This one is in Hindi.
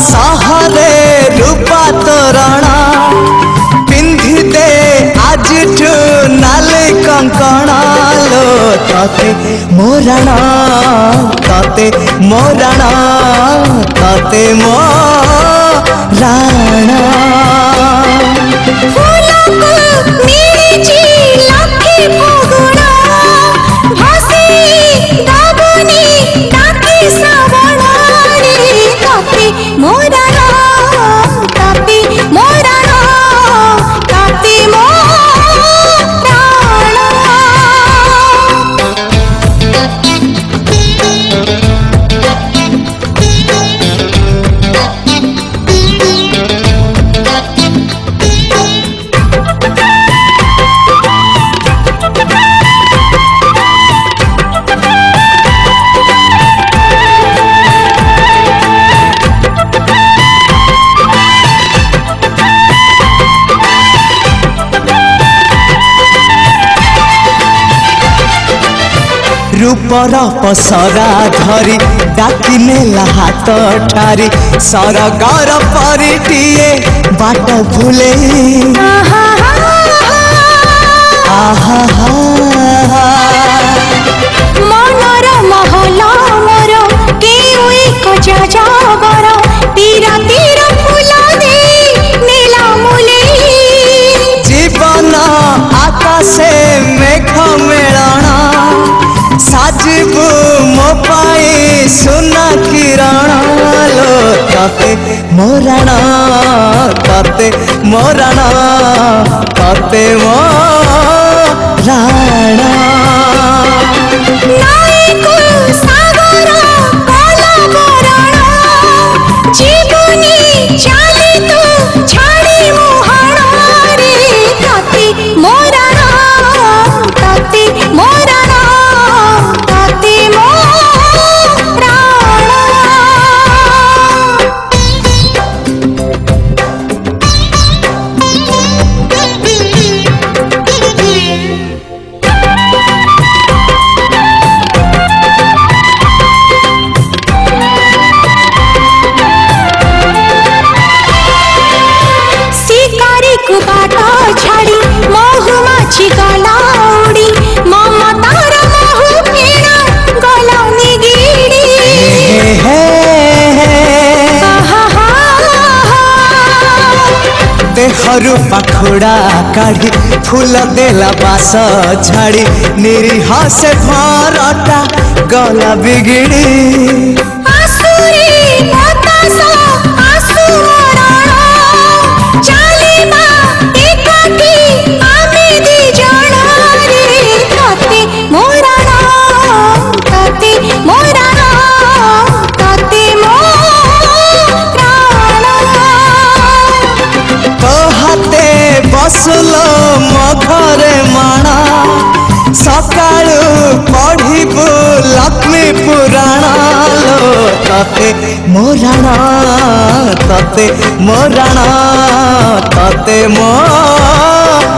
ସୁନାର ସହରେ ରୂପା ତୋରଣ ପିନ୍ଧିଦେ ଆଜିଠୁ ନାଲି କଙ୍କଣ ଲୋ ତତେ ମୋରଣ ତତେ ମୋରଣ ତତେ ମୋ रूपर पसरा धरी डाकिले हाथ ठारी सरगर परिटिए बाट भूले। आहा मनर महल मोर के जा மரணா பார்த்தே மரணா பார்த்தே ராணா. ଦେହରୁ ପାଖୁଡ଼ା କାଢି ଫୁଲ ଦେଲା ବାସ ଝାଡ଼ି ନିରୀହ ସେ ଭରଟା ଗଲା ବିଗିଡ଼ି ଆସୁରି পুরাণালো তাতে মোরাণা তাতে মোরাণা তাতে মোরাণা